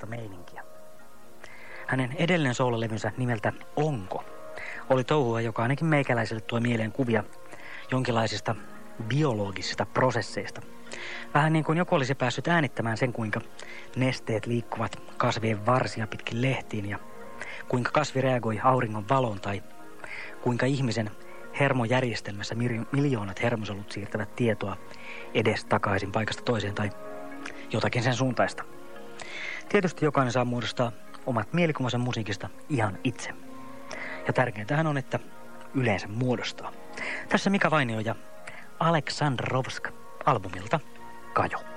erilaista meininkiä. Hänen edellinen soololevynsä nimeltä Onko oli touhua, joka ainakin meikäläiselle tuo mieleen kuvia jonkinlaisista biologisista prosesseista. Vähän niin kuin joku olisi päässyt äänittämään sen, kuinka nesteet liikkuvat kasvien varsia pitkin lehtiin ja kuinka kasvi reagoi auringon valoon tai kuinka ihmisen hermojärjestelmässä miljoonat hermosolut siirtävät tietoa edes takaisin paikasta toiseen tai jotakin sen suuntaista. Tietysti jokainen saa muodostaa omat mielikuvansa musiikista ihan itse. Ja tärkeintähän on, että yleensä muodostaa. Tässä Mika Vainio ja Aleksandrovsk albumilta Kajo.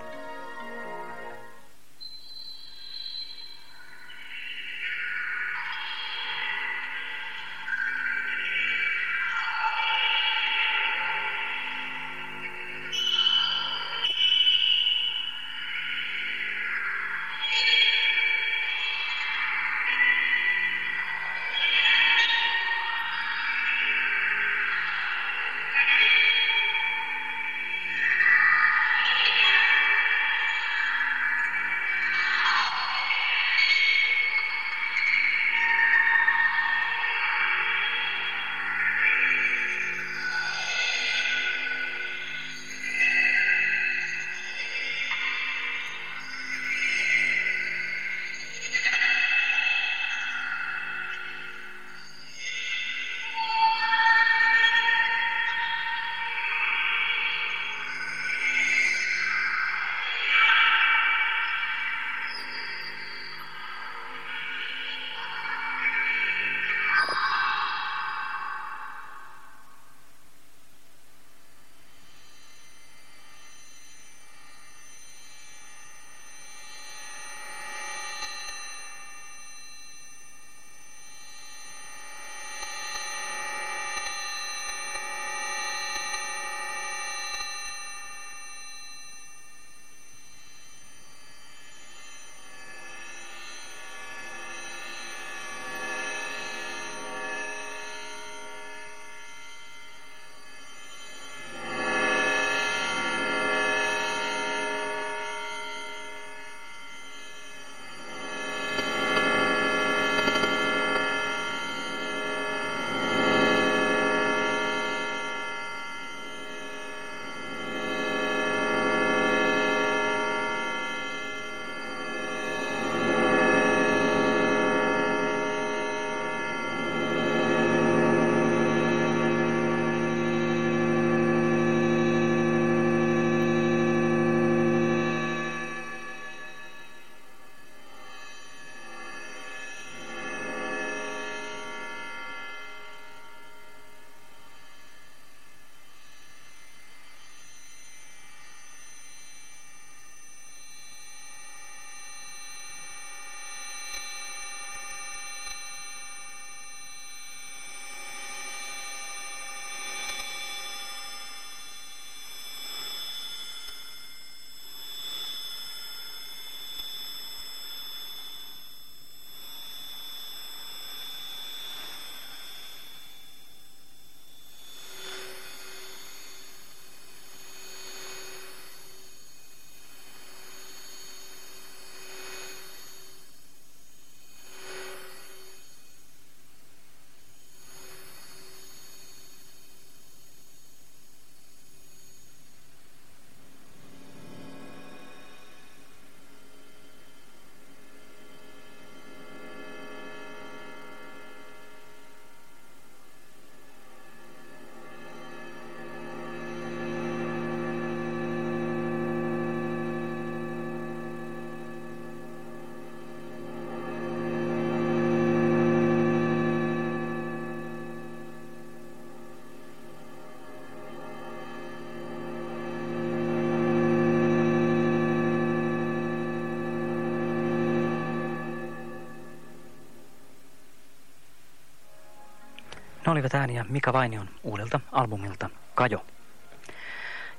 Olivat ääniä Mika Vainion uudelta albumilta Kajo.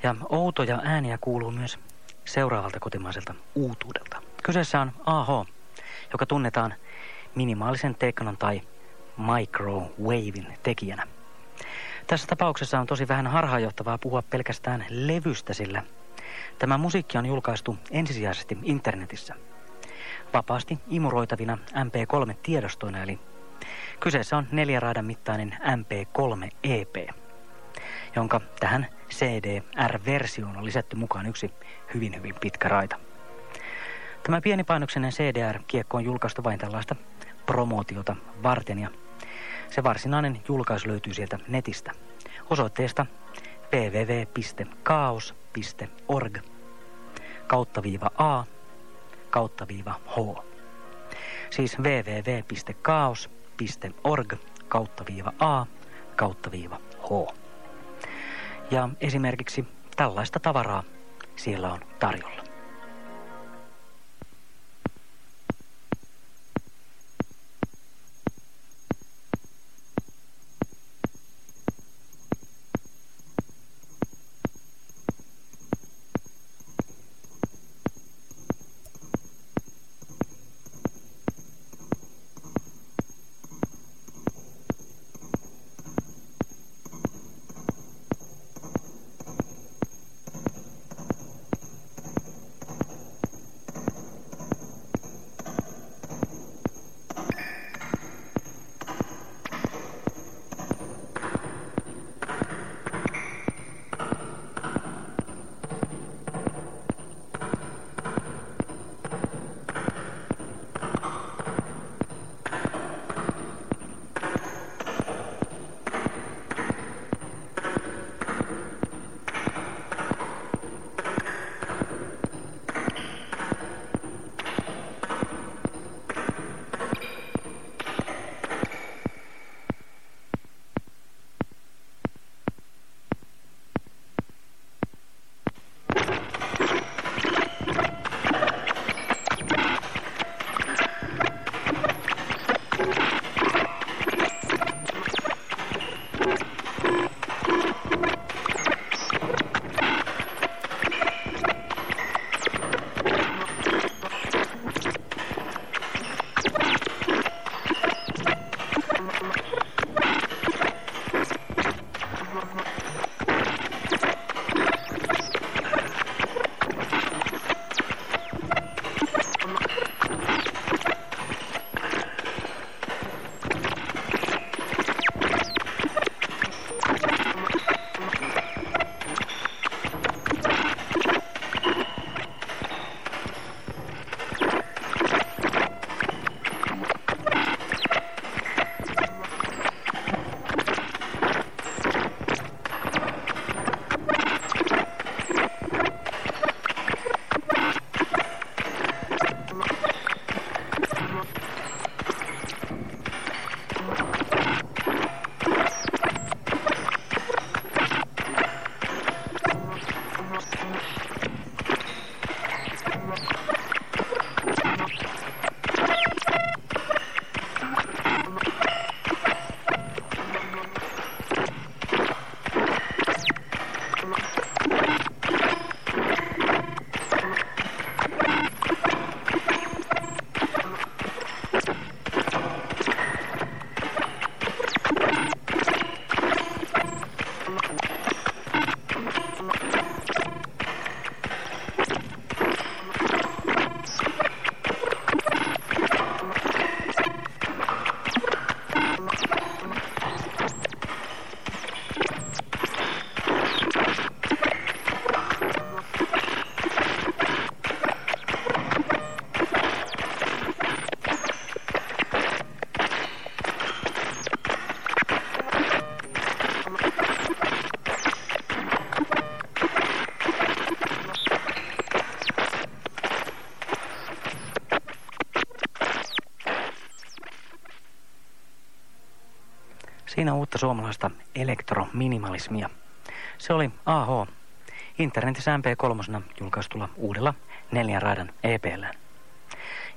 Ja outoja ääniä kuuluu myös seuraavalta kotimaiselta uutuudelta. Kyseessä on AH, joka tunnetaan minimaalisen teknon tai microwavin tekijänä. Tässä tapauksessa on tosi vähän harhaanjohtavaa puhua pelkästään levystä, sillä tämä musiikki on julkaistu ensisijaisesti internetissä. vapaasti imuroitavina MP3-tiedostoina, eli kyseessä on neljä raidan mittainen MP3 EP, jonka tähän CDR-versioon on lisätty mukaan yksi hyvin hyvin pitkä raita. Tämä pienipainoksinen CDR-kiekko on julkaistu vain tällaista promootiota varten ja se varsinainen julkaisu löytyy sieltä netistä osoitteesta www.kaos.org kautta viiva A kautta viiva H. Siis www.kaos.org kautta viiva A kautta viiva H. Ja esimerkiksi tällaista tavaraa siellä on tarjolla. Siinä uutta suomalaista elektrominimalismia. Se oli AH, internetissä MP3 julkaistulla uudella neljän raidan EPllä.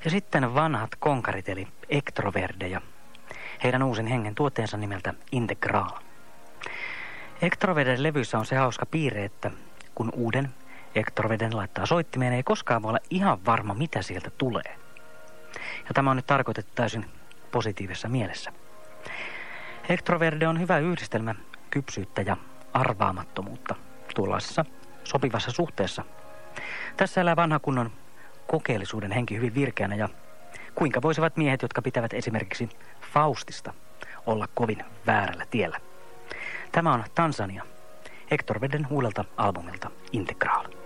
Ja sitten vanhat konkarit eli Ektroverde ja heidän uusin hengen tuotteensa nimeltä Integral. Ektroverden levyissä on se hauska piirre, että kun uuden Ektroveden laittaa soittimeen, ei koskaan voi olla ihan varma, mitä sieltä tulee. Ja tämä on nyt tarkoitettu täysin positiivisessa mielessä. Ektroverde on hyvä yhdistelmä kypsyyttä ja arvaamattomuutta tuollaisessa sopivassa suhteessa. Tässä elää vanha kunnon kokeellisuuden henki hyvin virkeänä ja Kuinka voisivat miehet, jotka pitävät esimerkiksi Faustista, olla kovin väärällä tiellä? Tämä on Tansania, Hector Veden uudelta albumilta Integral.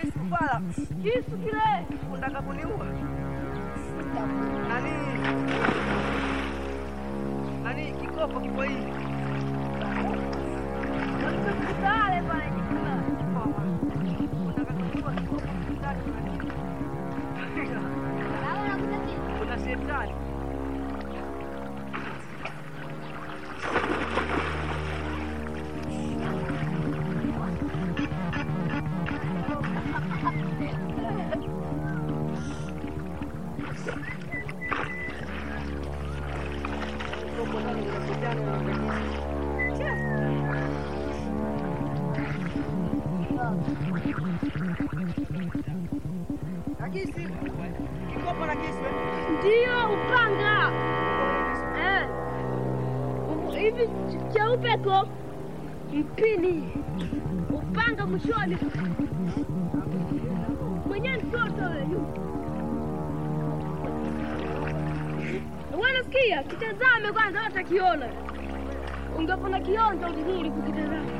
So kisu pala. Kisu kile. Unataka kuniua? Nani? Nani? Naona kuna kitu. Kuna shetani. Cheupe mpini. Upanga mshoni Mwenye mtoto. Wanasikia? Kitazame kwanza watakiona. Ungepona kionja vizuri kukitazama.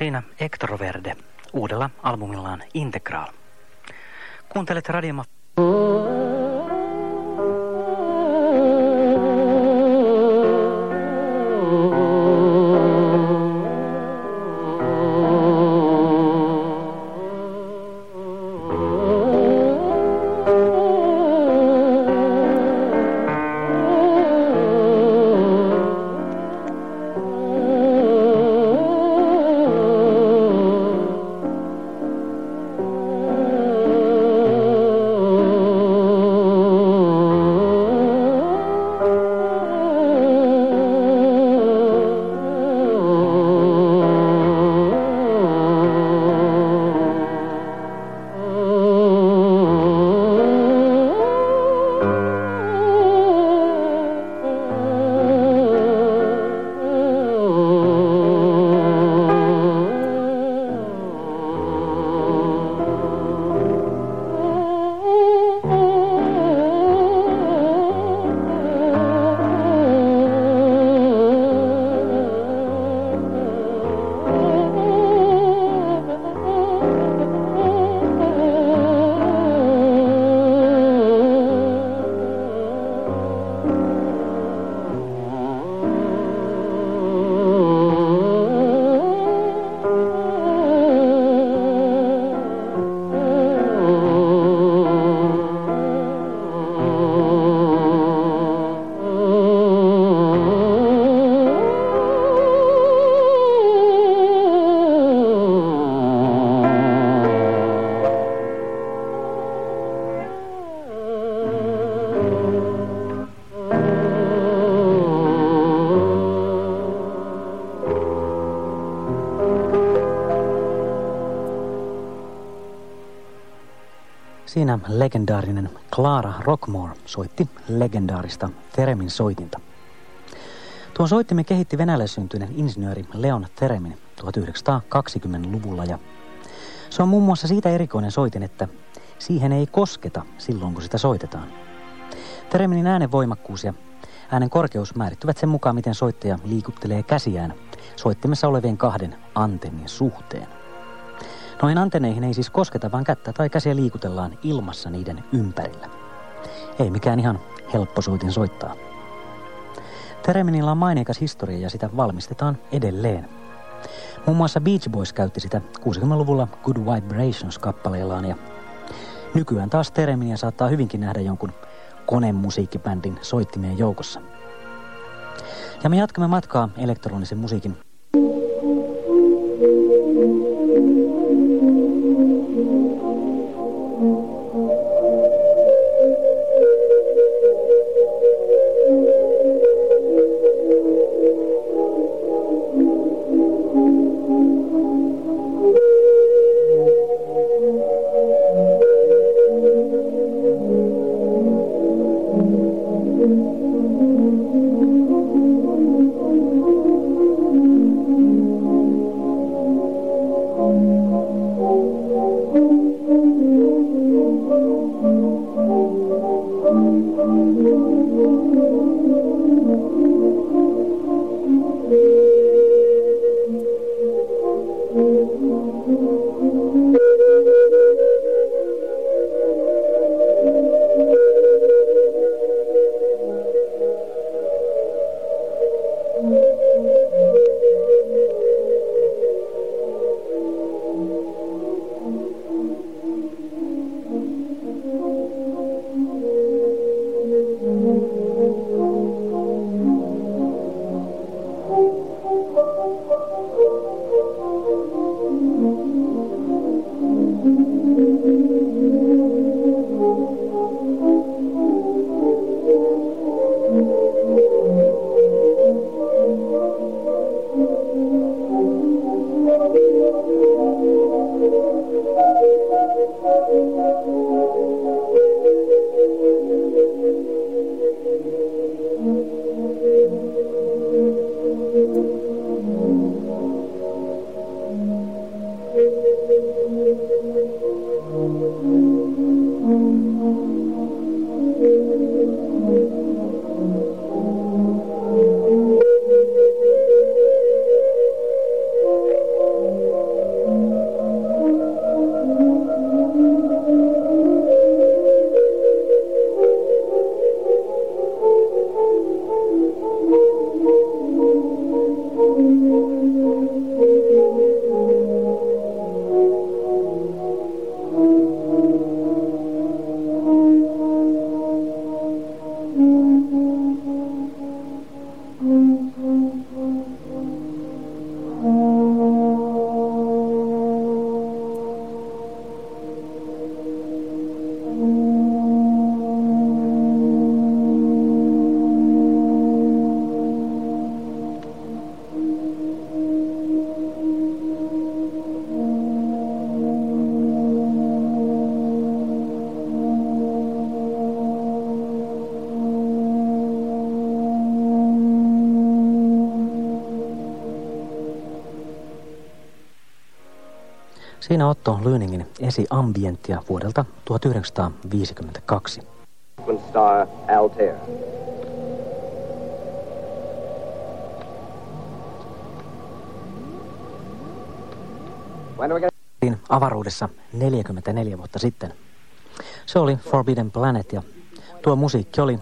Siinä Ektroverde uudella albumillaan Integral. Kuuntelet Radioma... Siinä legendaarinen Clara Rockmore soitti legendaarista Theremin soitinta. Tuon soittimen kehitti venäläissyntyinen insinööri Leon Theremin 1920-luvulla ja se on muun muassa siitä erikoinen soitin, että siihen ei kosketa silloin, kun sitä soitetaan. Tereminin äänen voimakkuus ja äänen korkeus määrittyvät sen mukaan, miten soittaja liikuttelee käsiään soittimessa olevien kahden antennin suhteen. Noihin antenneihin ei siis kosketa, vaan kättä tai käsiä liikutellaan ilmassa niiden ympärillä. Ei mikään ihan helppo soitin soittaa. Tereminillä on maineikas historia ja sitä valmistetaan edelleen. Muun muassa Beach Boys käytti sitä 60-luvulla Good Vibrations-kappaleillaan ja nykyään taas Tereminia saattaa hyvinkin nähdä jonkun konemusiikkibändin soittimien joukossa. Ja me jatkamme matkaa elektronisen musiikin Otto Lyningin esi-ambienttia vuodelta 1952. Star Altair. Avaruudessa 44 vuotta sitten. Se oli Forbidden Planet ja tuo musiikki oli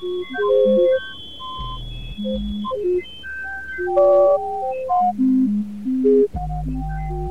Thank you.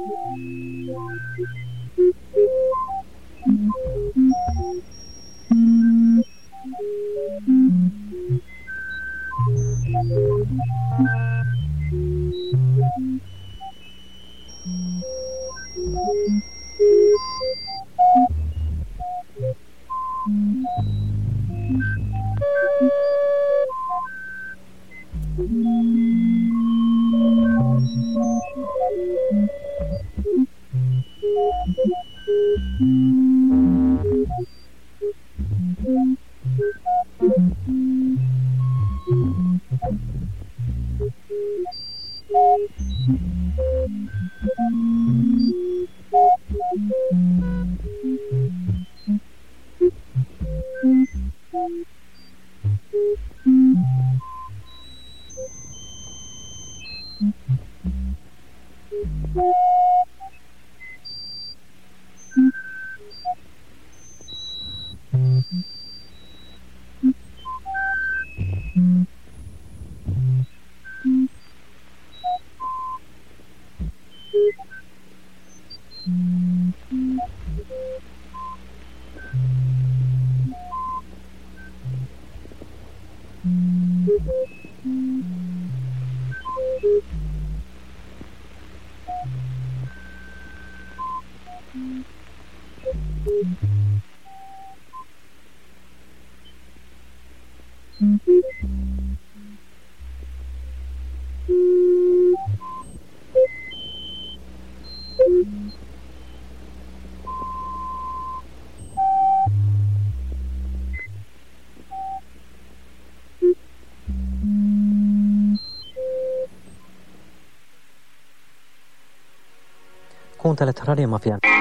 Kuuntelet Radiomafian.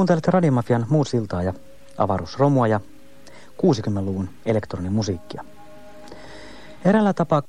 Kuuntelet Radiomafian muusiltaa ja avaruusromua ja 60-luvun elektronimusiikkia. Eräällä tapaa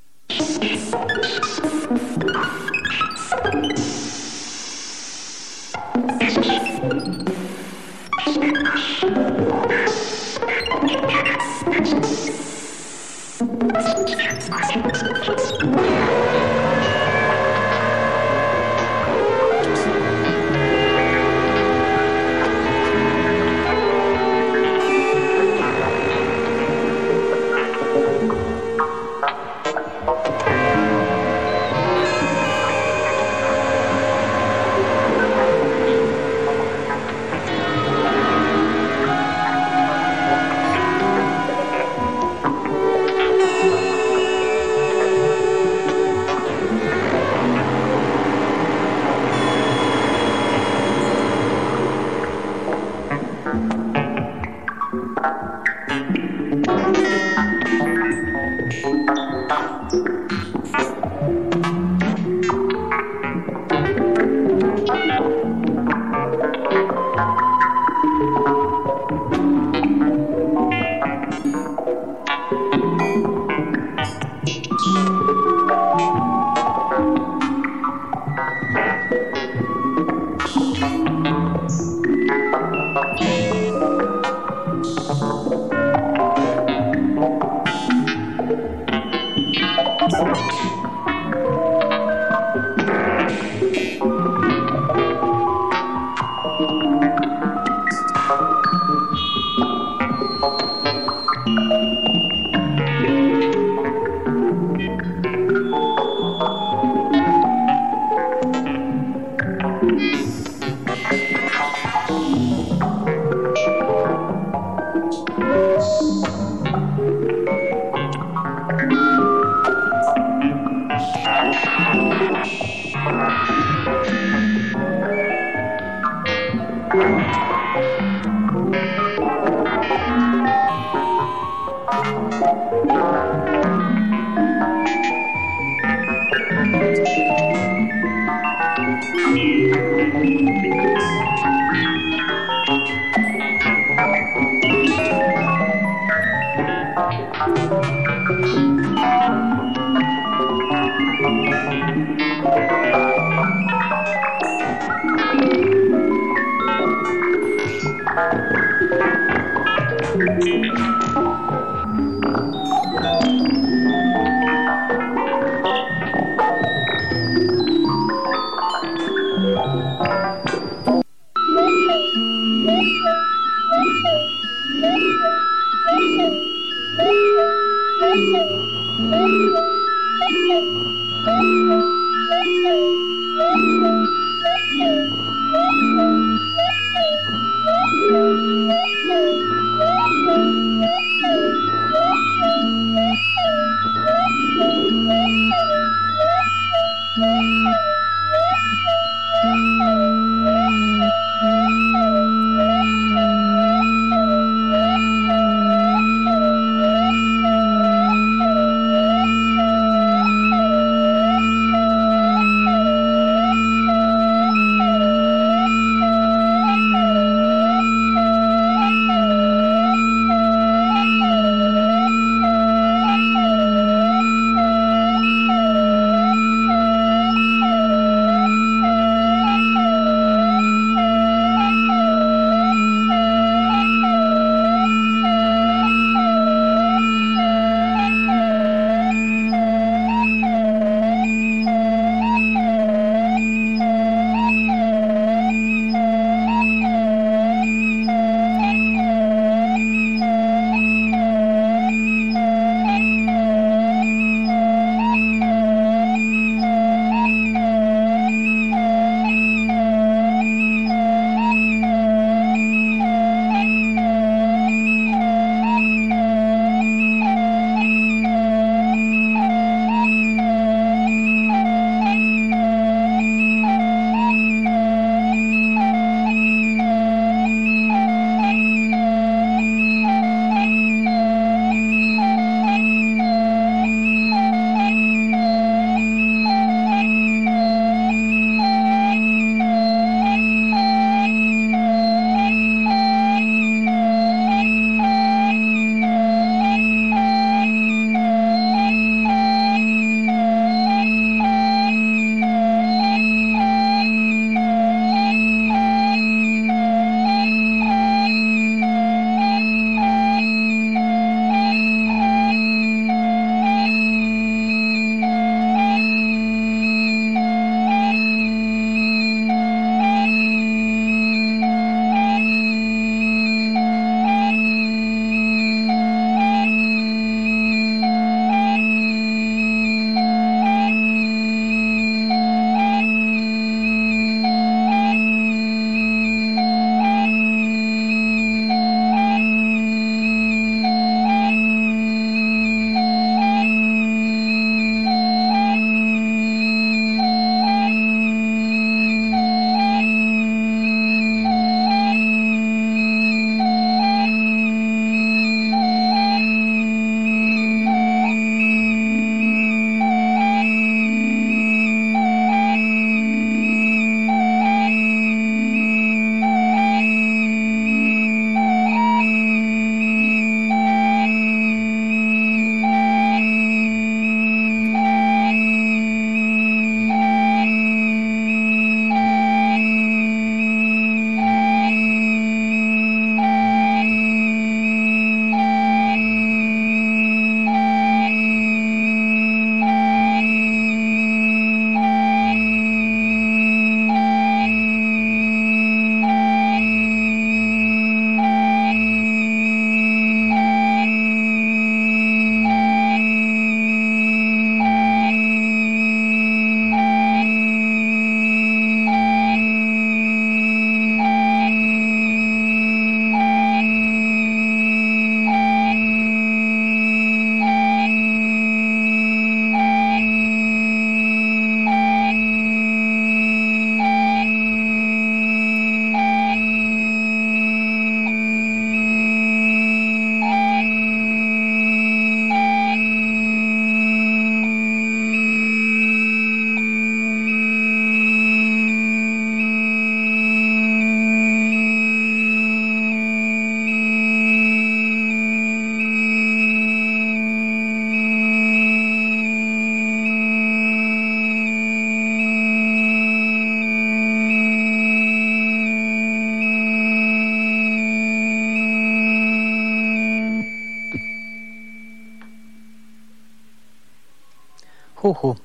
Huhu.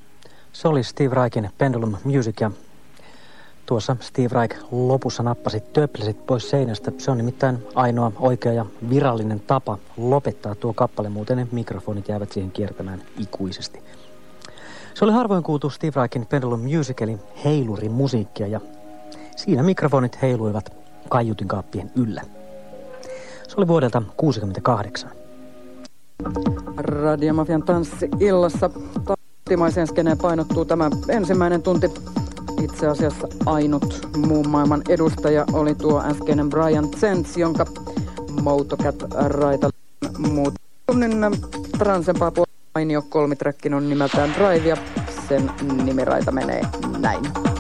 Se oli Steve Reikin Pendulum Music ja tuossa Steve Reich lopussa nappasi töplesit pois seinästä. Se on nimittäin ainoa oikea ja virallinen tapa lopettaa tuo kappale, muuten ne mikrofonit jäävät siihen kiertämään ikuisesti. Se oli harvoin kuultu Steve Reikin Pendulum Music eli heilurin musiikkia ja siinä mikrofonit heiluivat kaiutin yllä. Se oli vuodelta 1968. Radiomafian tanssi illassa kotimaiseen skeneen painottuu tämä ensimmäinen tunti. Itse asiassa ainut muun maailman edustaja oli tuo äskeinen Brian Zentz, jonka Motocat raita muut tunnin transempaa puolella mainio kolmiträkkin on nimeltään Drive ja sen nimiraita menee näin.